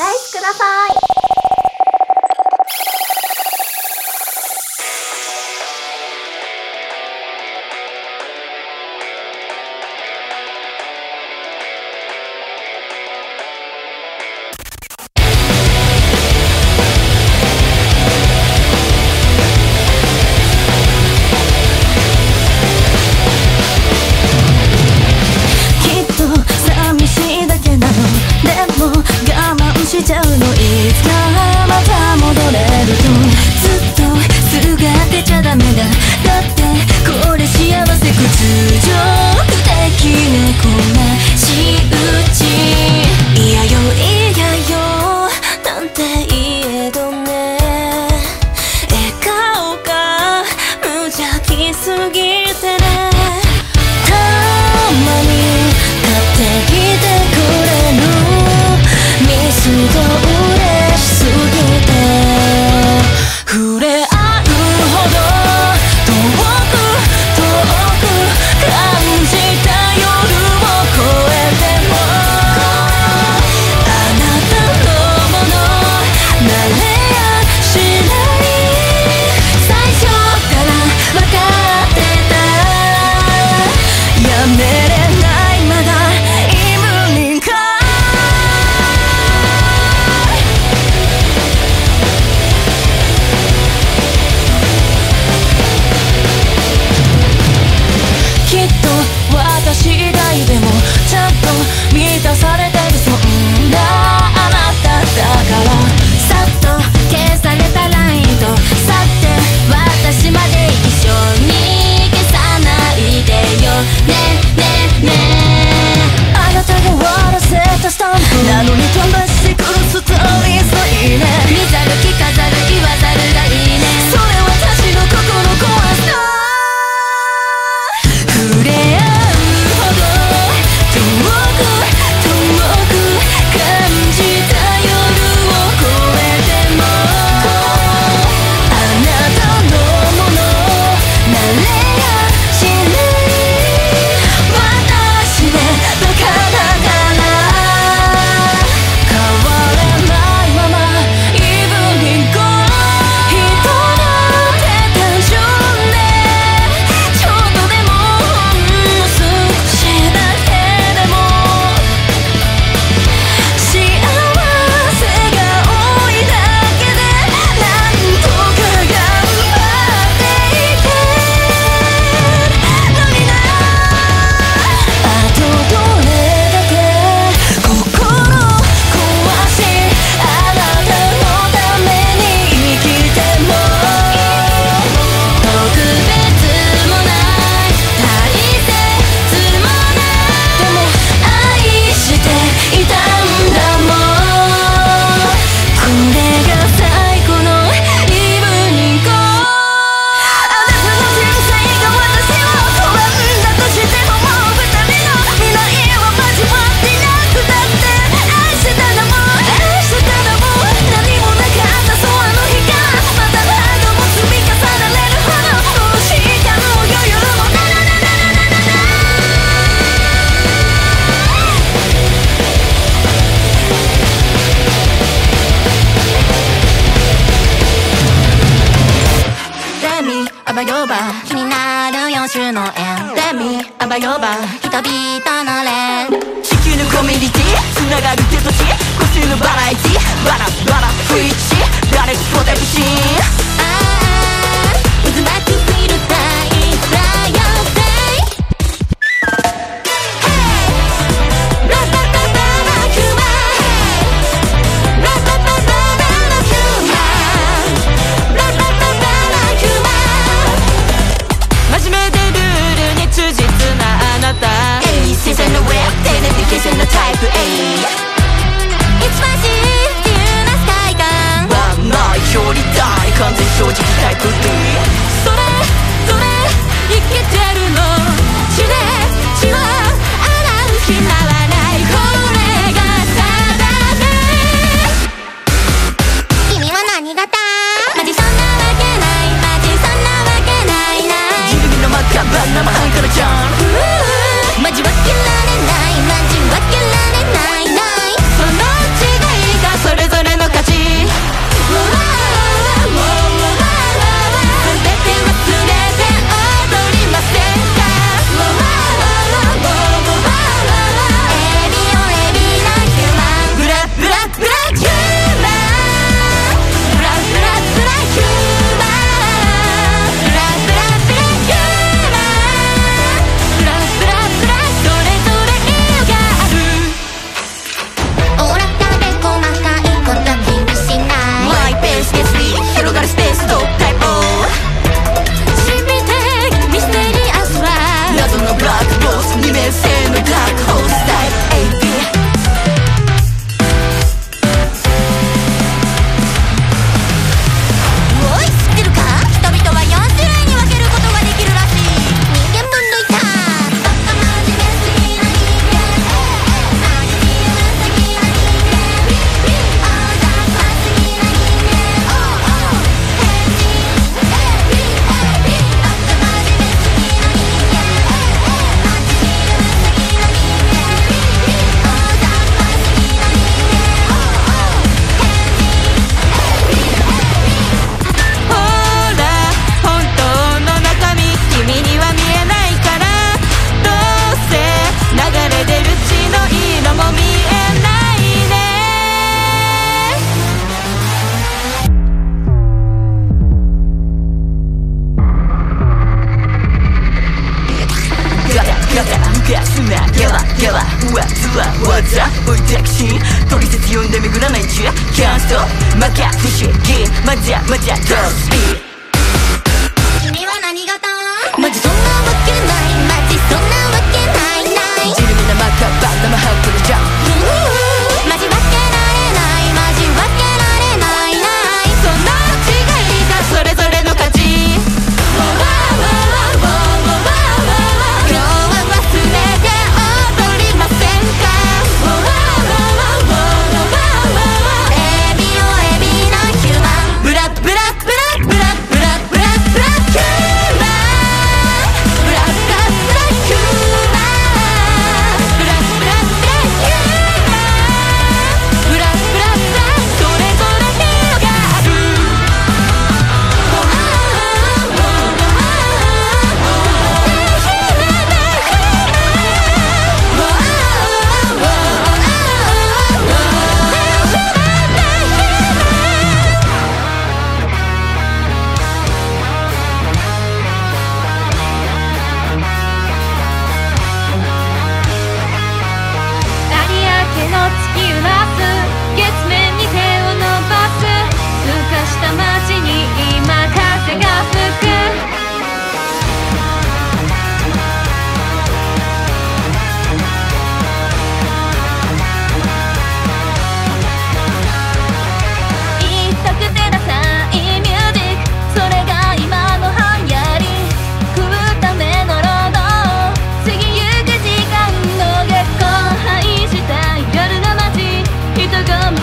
ライスください。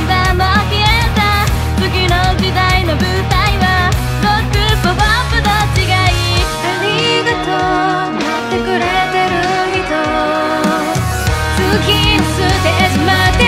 はも消えた次の時代の舞台はロックポップの違い。ありがとう。待ってくれてる人。次きステージまで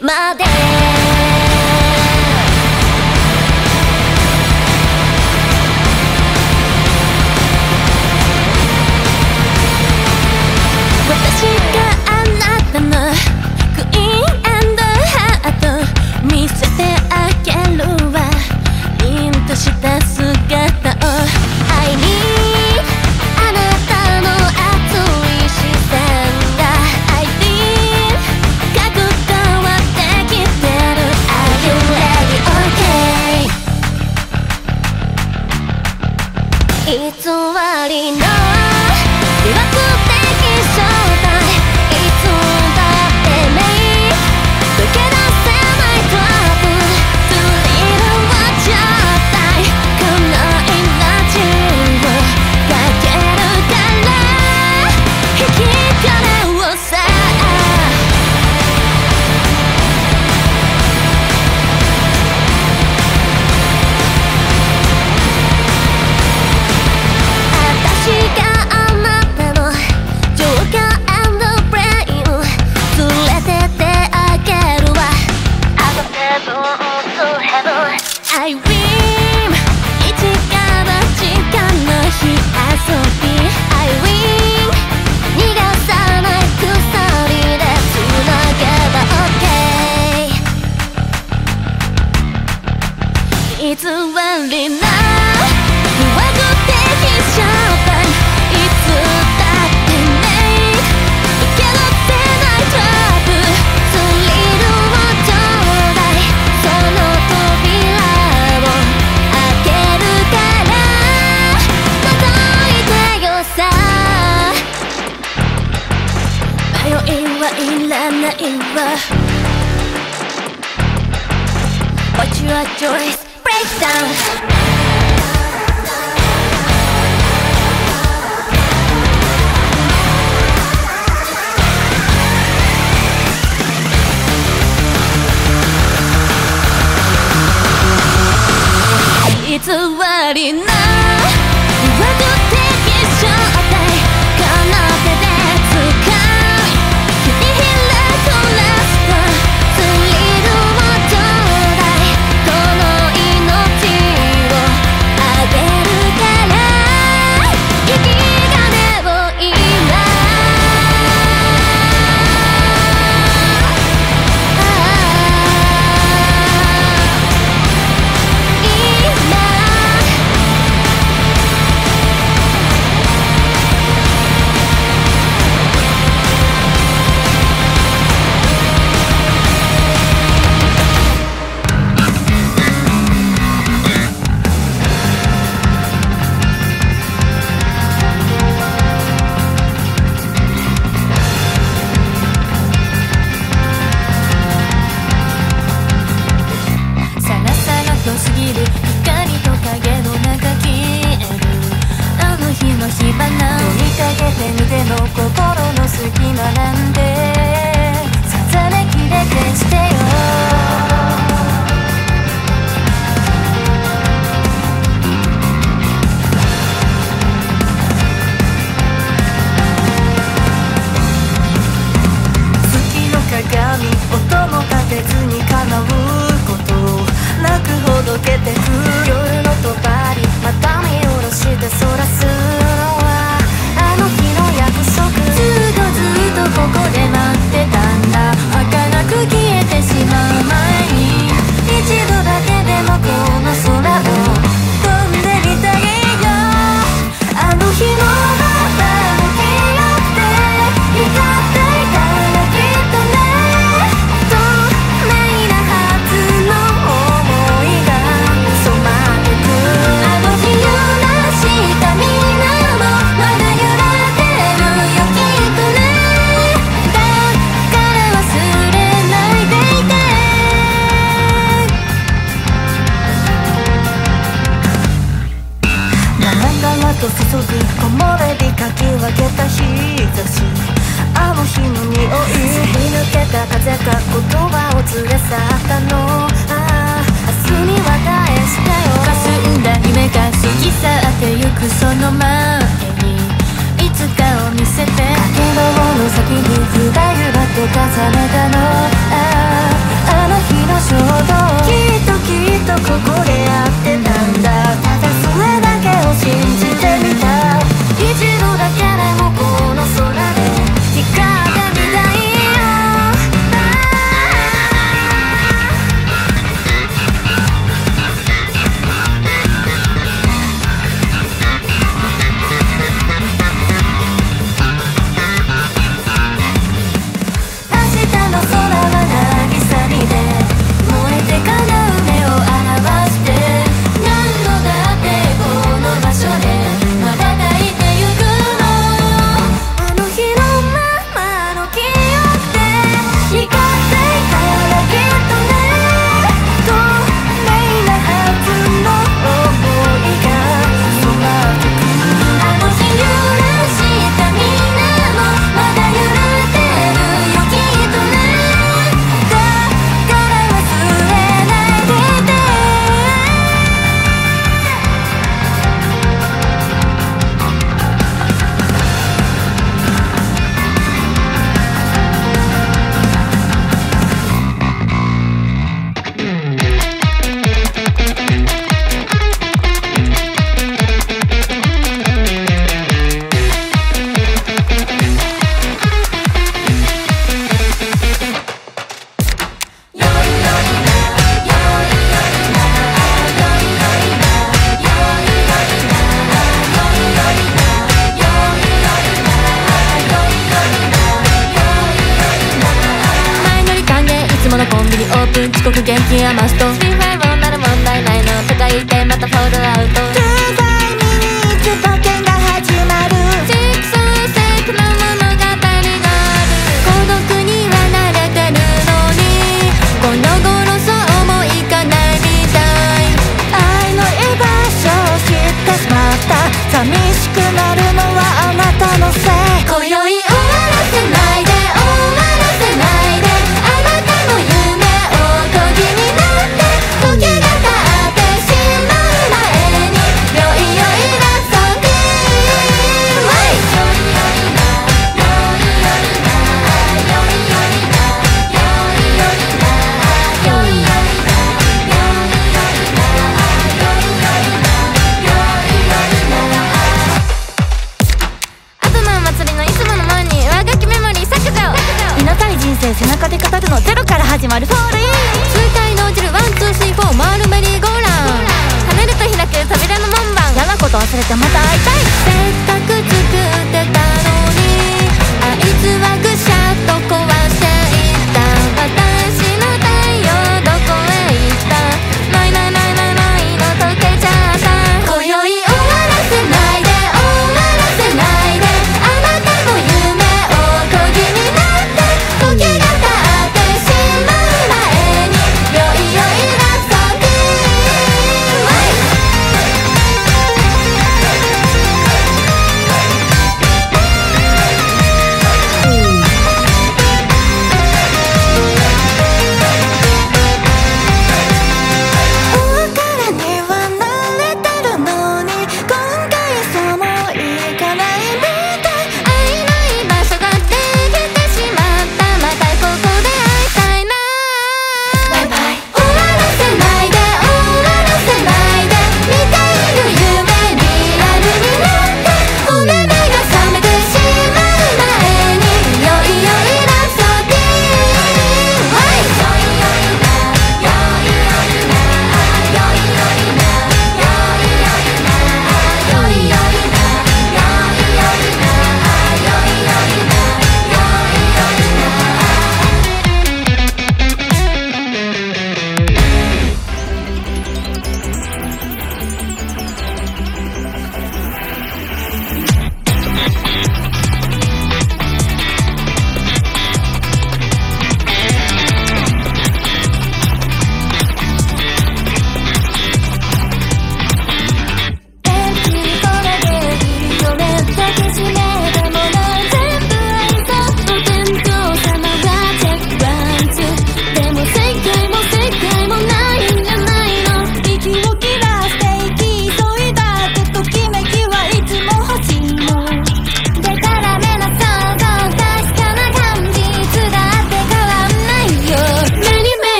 まで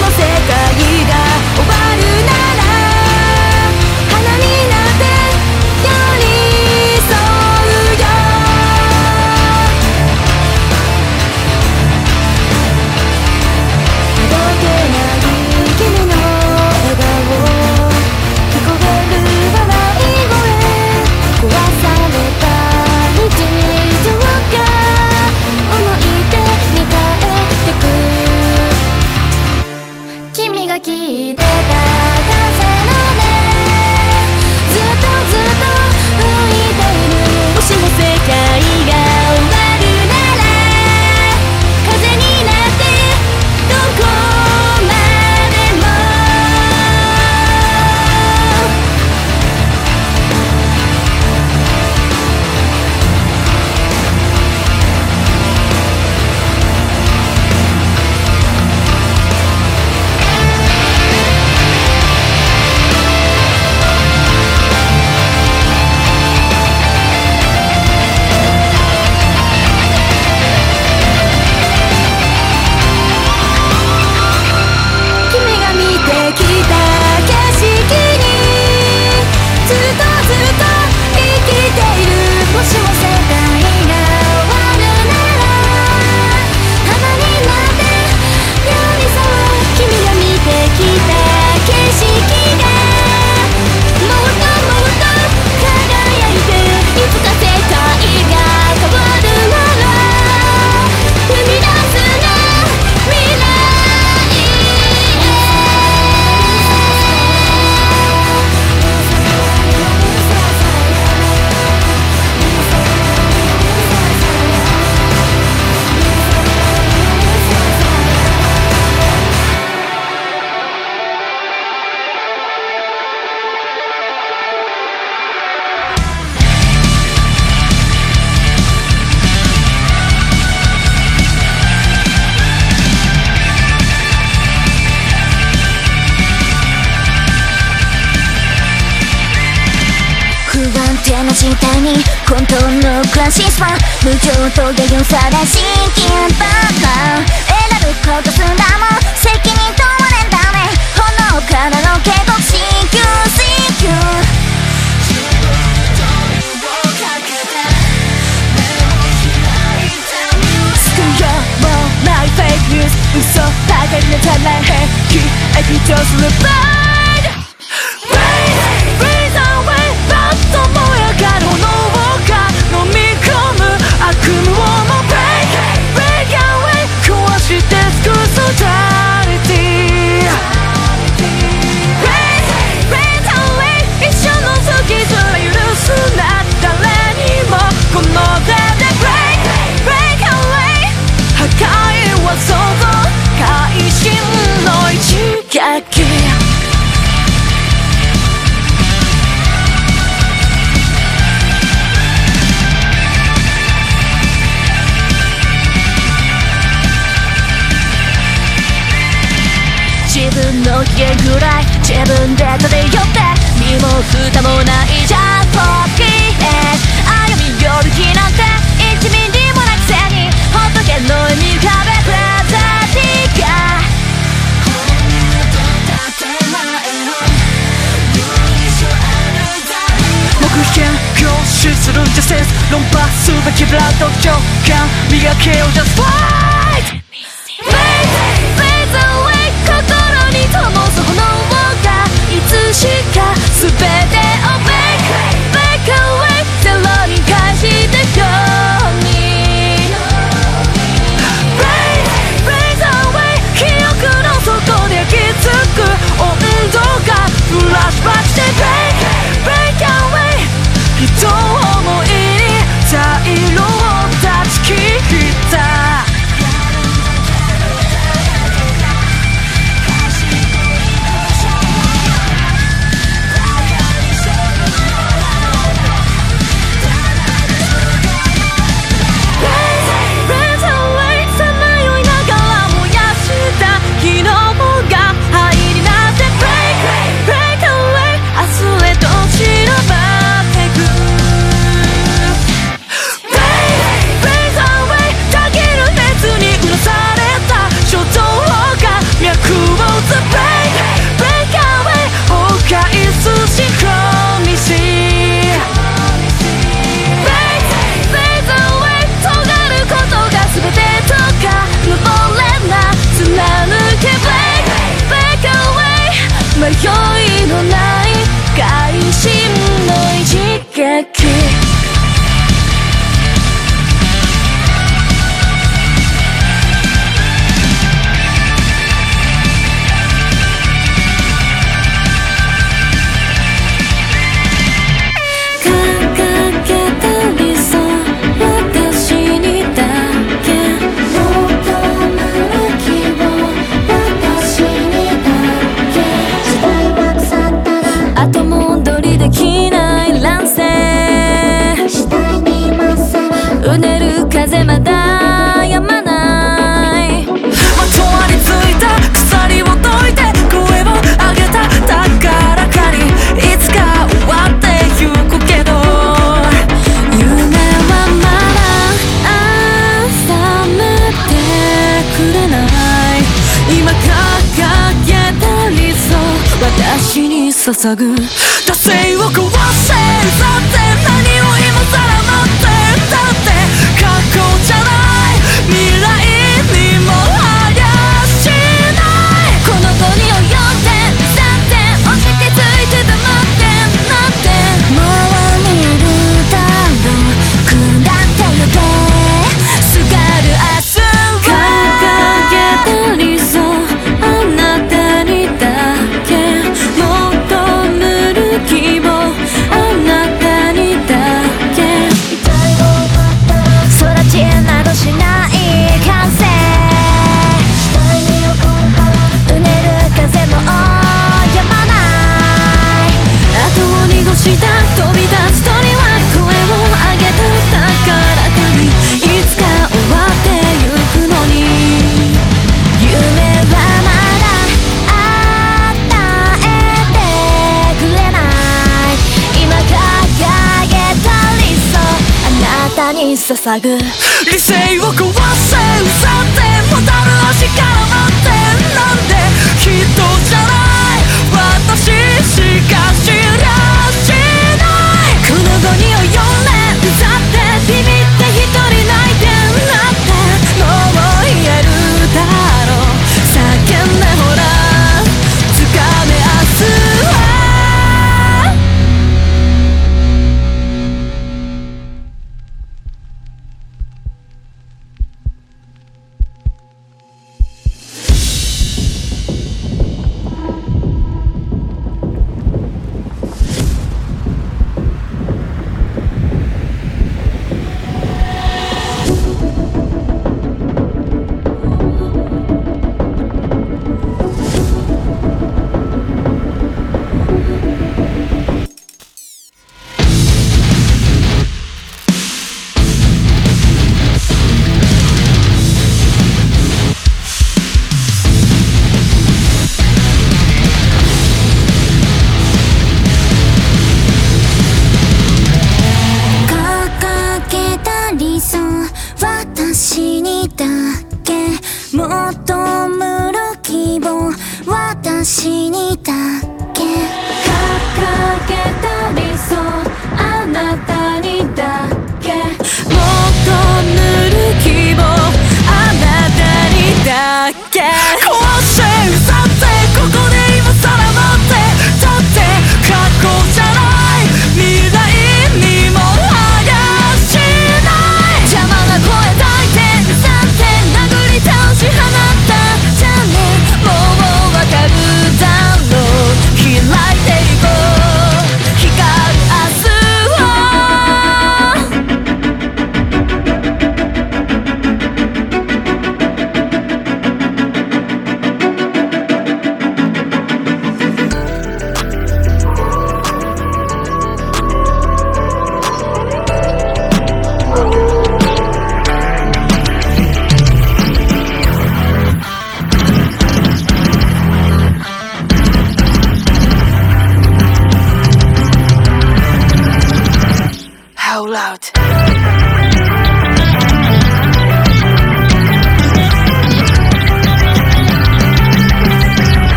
もし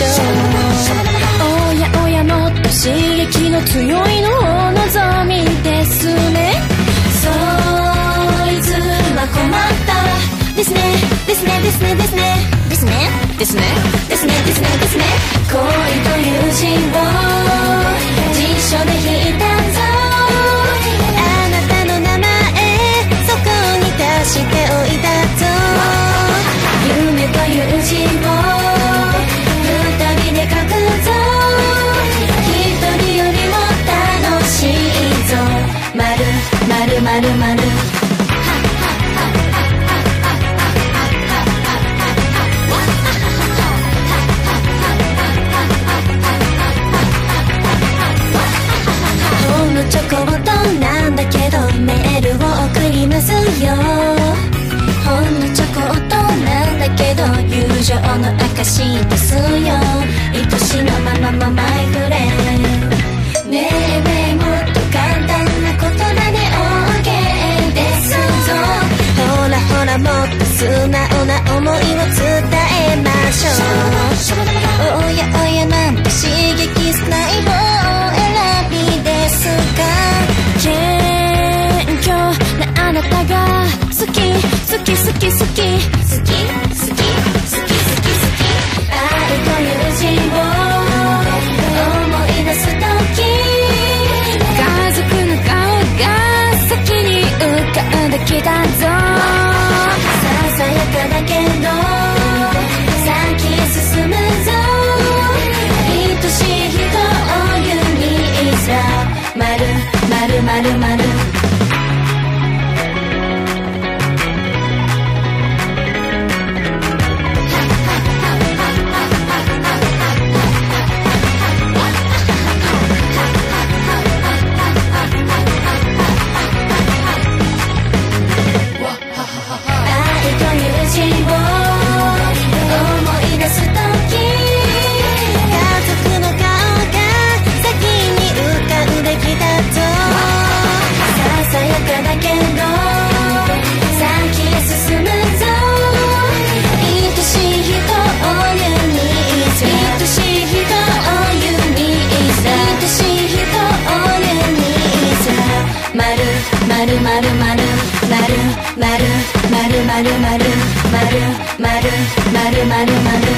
おやおやもっと刺激の強いのを望みですね。そいつは困った。ですね。ですね。ですね。ですね。ですね。ですね。ですね。ですね。ですね。恋と友人情の証ですよ。愛しのままもマイフレンドねえねえもっと簡単なことで OK ですぞ。ほらほらもっと素直な思いを伝えましょう。おやおやなんて刺激しない方を選びですか謙虚なあなたが好き好き好き好き好き。ちだぞ。ささやかだけど先進むぞ。愛しい人を湯にいざ。まるまるまるまるまるまるまるまるまるまるよ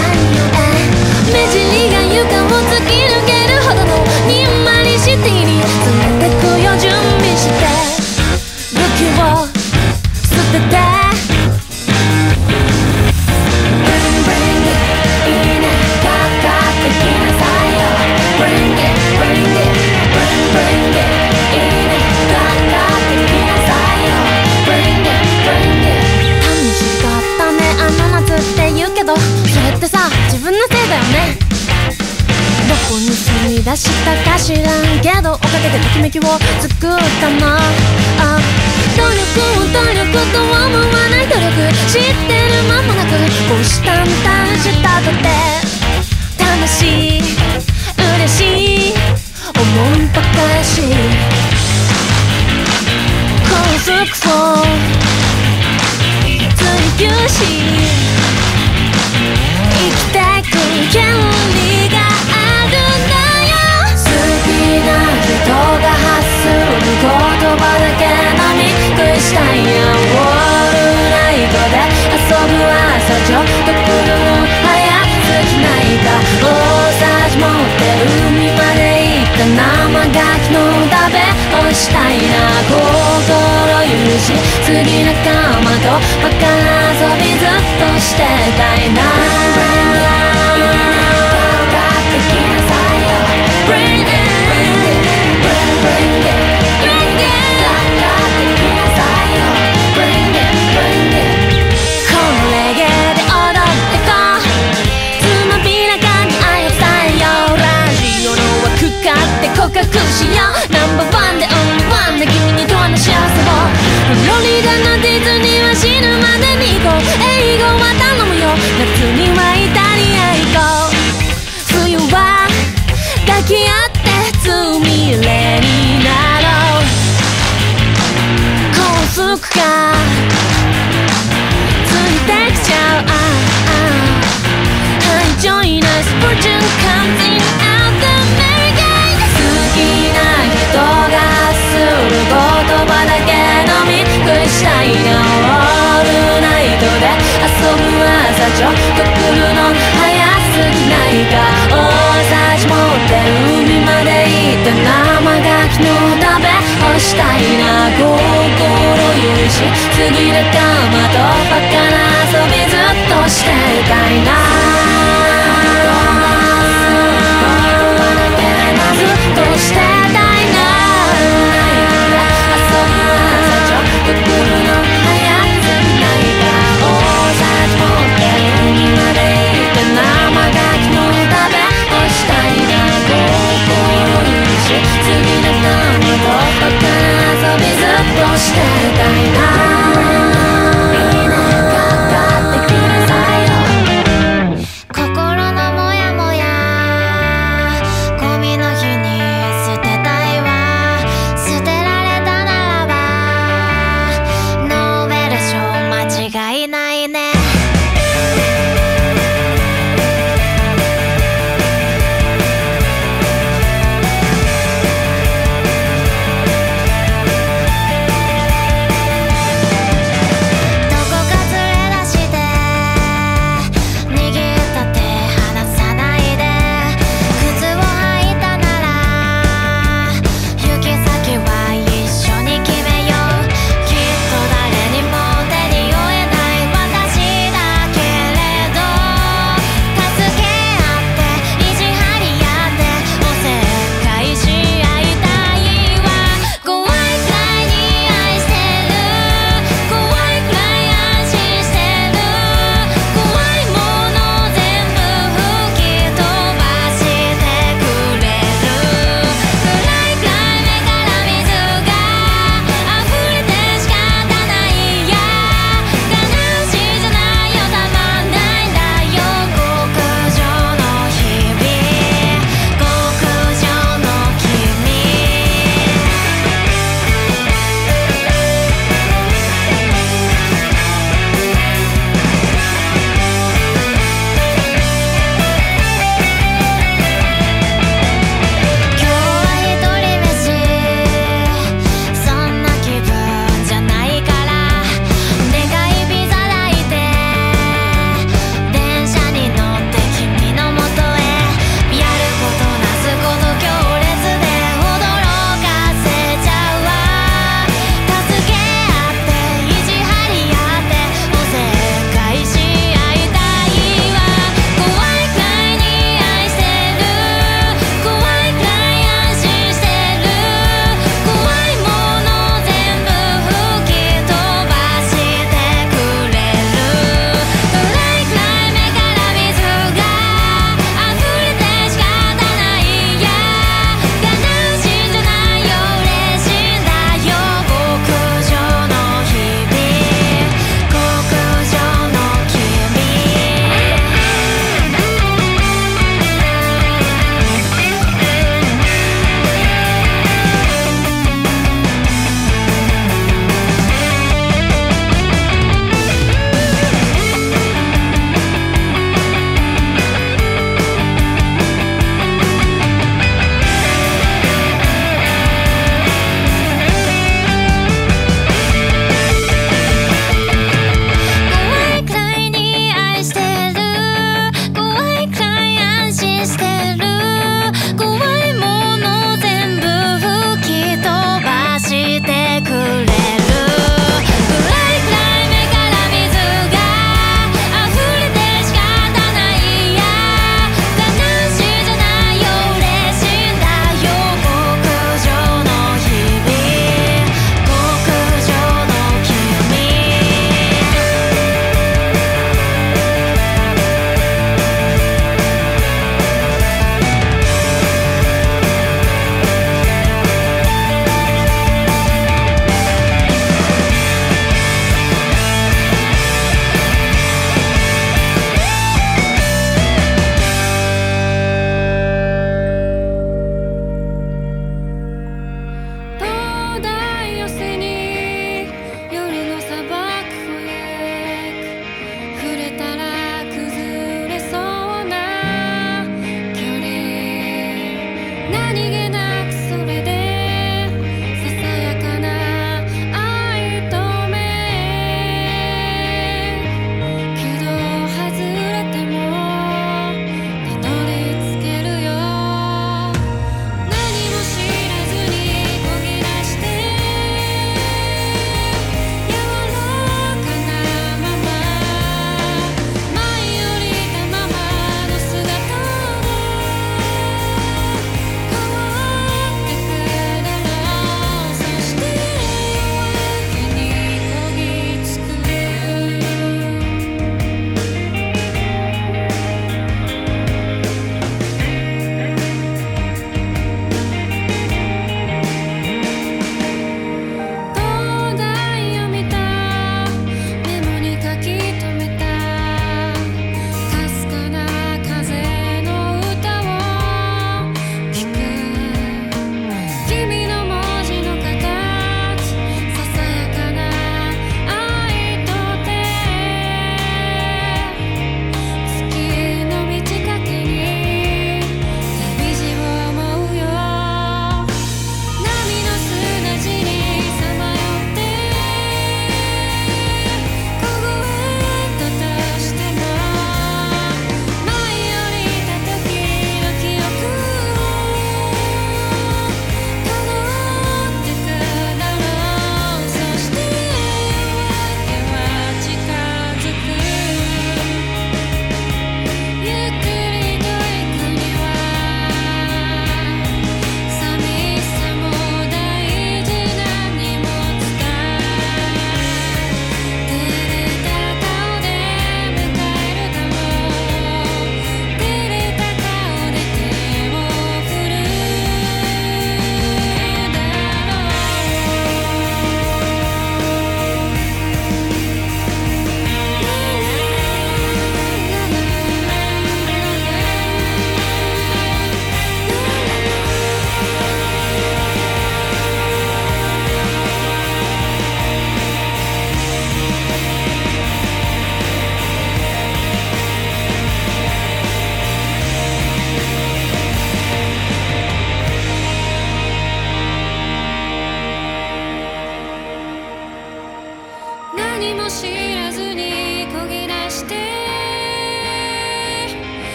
し幸福を追求し生きてく権利があるんだよ。好きな人が発する言葉だけ飲み食いしたいやんウォールナイトで遊ぶ朝ちょっと来るの早すぎないか。た生ガキの食べをしたいな。心許し次仲間とバカ遊びずっとしてたいな。がついてきちゃうああ Hi join us fortune comes in out the merry 好きな人がする言葉だけ飲み食いしたいなオールナイトで遊ぶ朝ちょっと来るの早すぎないか大さじ持って海まで行って生ガキのしたいな心許し次仲間とバカな遊びずっとしていたいな。ずっとしてたいな。遊ぶ朝ちょっと来るの早すぎないか大さじ持って海まで行って生ガキの食べをし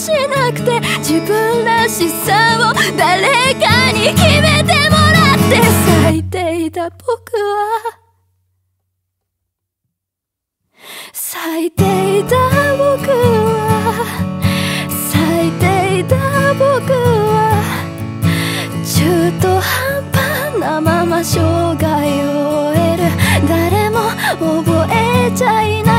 しなくて自分らしさを誰かに決めてもらって咲いていた僕は。咲いていた僕は。咲いていた僕は。中途半端なまま生涯を終える。誰も覚えちゃいない。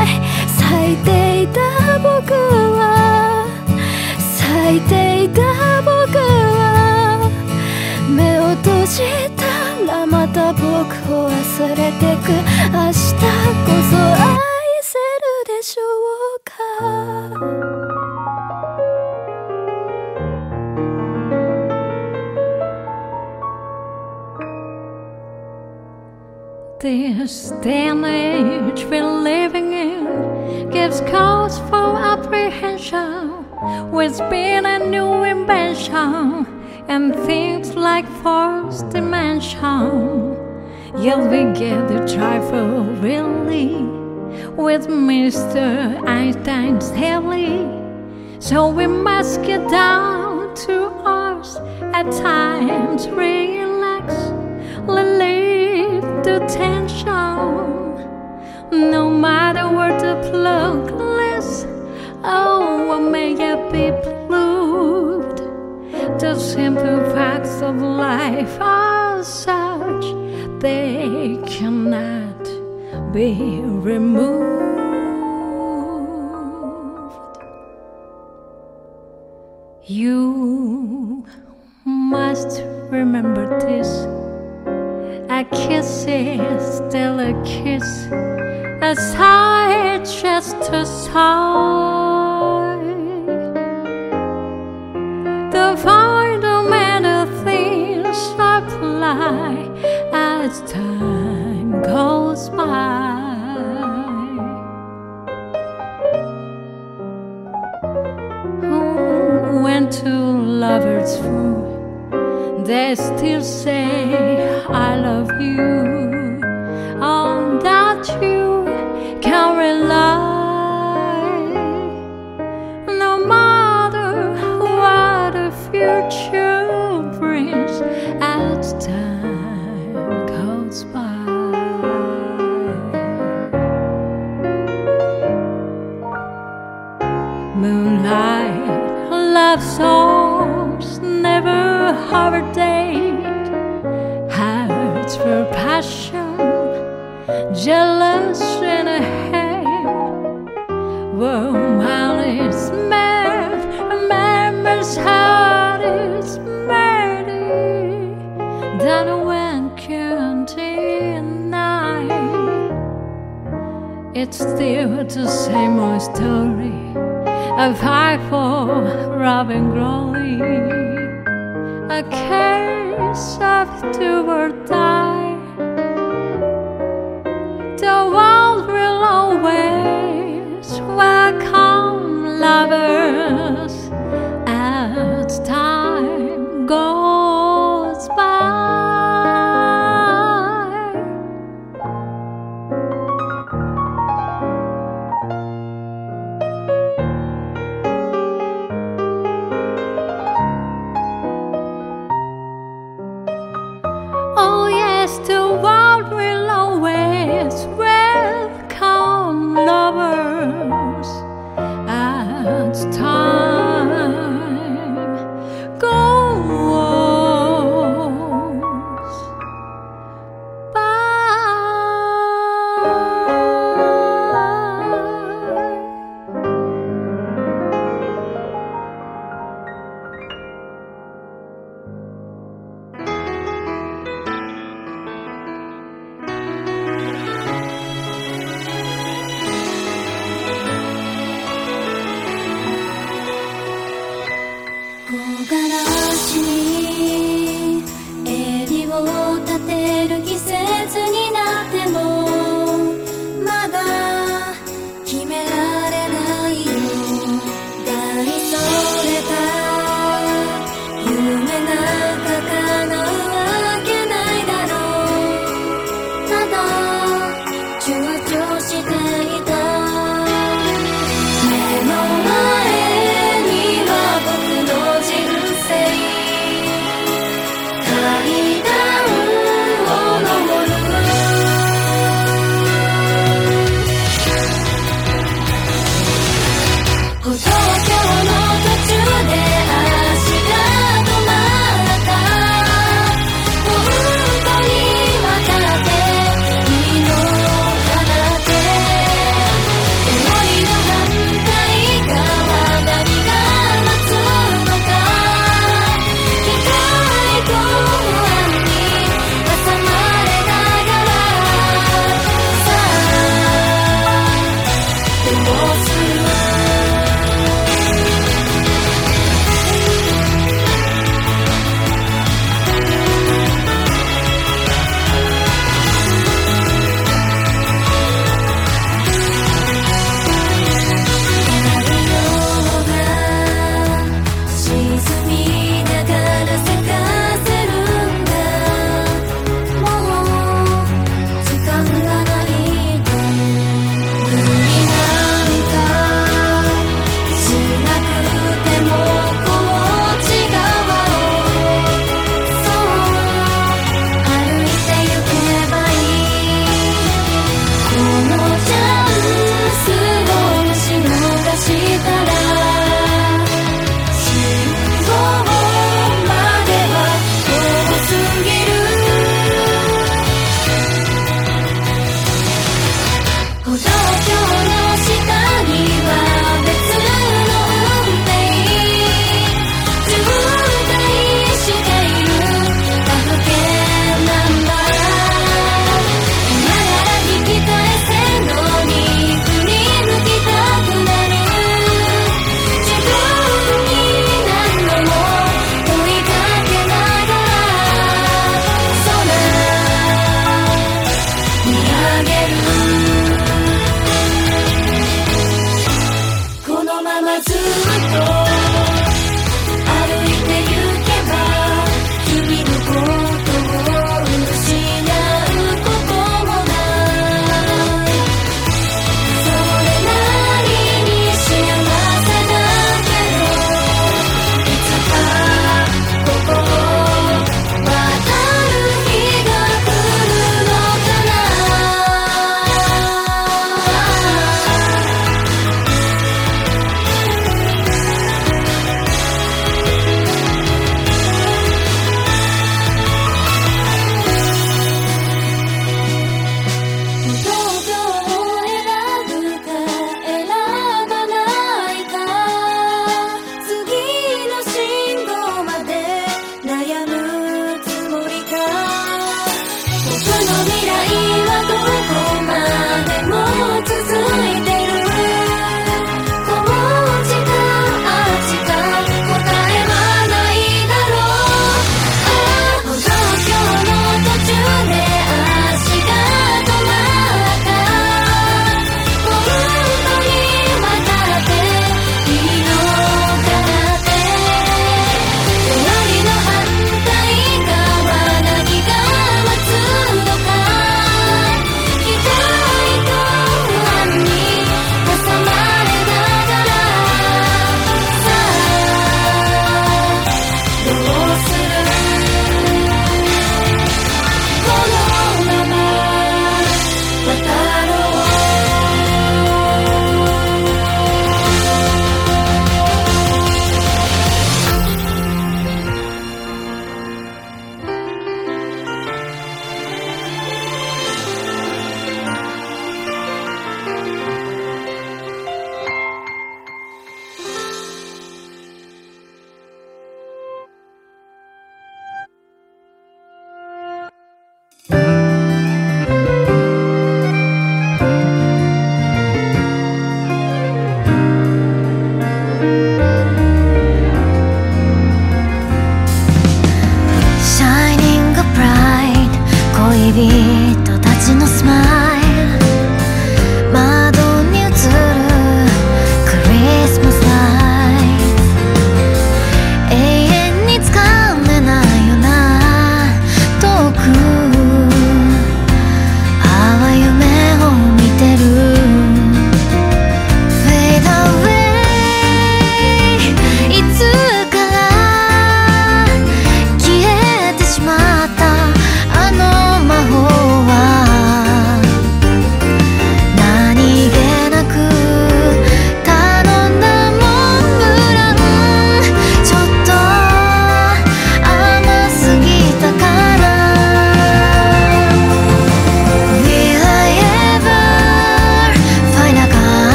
いていた僕は目を閉じたらまた僕を忘れてく明日こそ愛せるでしょうか This day and age we're living in gives cause for apprehension with being a new invention and things like fourth dimension. Yet we get the trifle really with Mr. Einstein's Haley. So we must get down to earth at times, relax, relieve the tension. No matter where the plug lies, oh, may it be proved? The simple facts of life are such they cannot be removed. You must remember this. A kiss is still a kiss, a sigh just a sigh. The fundamental things apply as time goes by. When two lovers fool, they still say I love you. On that you love songs, never harbor date. Hearts for passion, jealous and a hate. Man is mad, a man's heart is mad. That one can't deny. It's still the same old story a fight for Robin Crawley, a case of do or die. The world will always welcome lovers